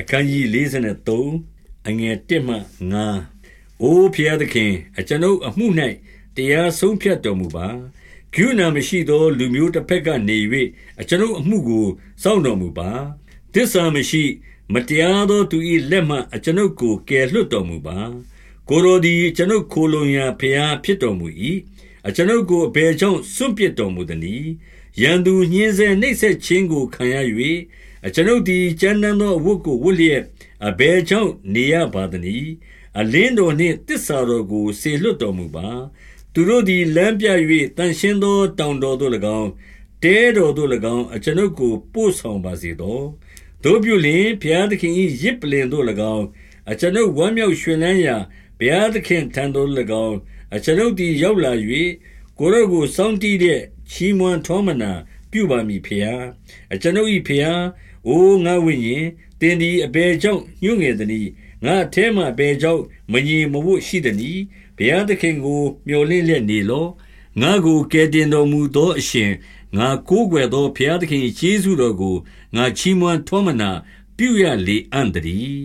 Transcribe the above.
အခန်းကြီး43အငယ်1မှ9အိုးဖျားသခင် အကျွန်ုပ်အမှု၌တရားဆုံးဖြတ်တော်မူပါဂုဏမရှိသော လူမျိုးတစ်ဖက်ကနေ၍အကျွန်ုပ်အမှုကိုစောင့်တော်မူပါသစ္စာမရှိ မတရားသောသူ၏လက်မှအကျွန်ုပ်ကိုကယ်လွတ်တော်မူပါကိုယ်တော်သည်ကျွန်ုပ်ခိုလုံရာဖျားဖြစ်တော်မူ၏အကျွန်ုပ်ကိုအဘယ်ကြောင့်စွန့်ပစ်တော်မူသနည်း ရန်သူညှင်းဆဲနှိပ်စက်ခြင်းကိုခံရ၍အကျွန်ုပ်သည်ကြမ်းတမ်းသောအဝတ်ကိုဝတ်လျက်အဘယ်ကြောင့်နေရပါသနည်းအလင်းတော်နှင့်တစ္ဆာတော်ကိုဆေလွတ်တော်မူပါသူတို့သည်လမ်းပြ၍တန်ရှင်းသောတောင်တော်သို့၎င်းတဲတော်သို့၎င်းအကျွန်ုပ်ကိုပို့ဆောင်ပါစေသောတို့ပြုလင်ဘုရားသခင်၏ရစ်ပလင်သို့၎င်းအကျွန်ုပ်ဝမ်းမြောက်ရွှင်လန်းရာဘုရားသခင်ထံသို့၎င်းအကျွန်ုပ်သည်ရောက်လာ၍ကိုရောကိုစောင့်တည်တဲ့ ချီးမွမ်းထောမနာပြုပါမည်ဖျားအကျွန်ုပ်၏ဖျားအိုငါဝိညာဉ်တင်ဒီအဘယ်ကြောင့်ညှို့ငယ်သည်ငါအแทမှအဘယ်ကြောင့်မငြိမ်မဝတ်ရှိသည်ဘုရားသခင်ကို မျှော်လင့်လျက်နေလောငါကိုကယ်တင်တော်မူသောအရှင်ငါကိုးကွယ်သောဘုရားသခင်ယေရှုတော်ကိုငါချီးမွမ်းထောမနာပြုရလေအံ့တည်း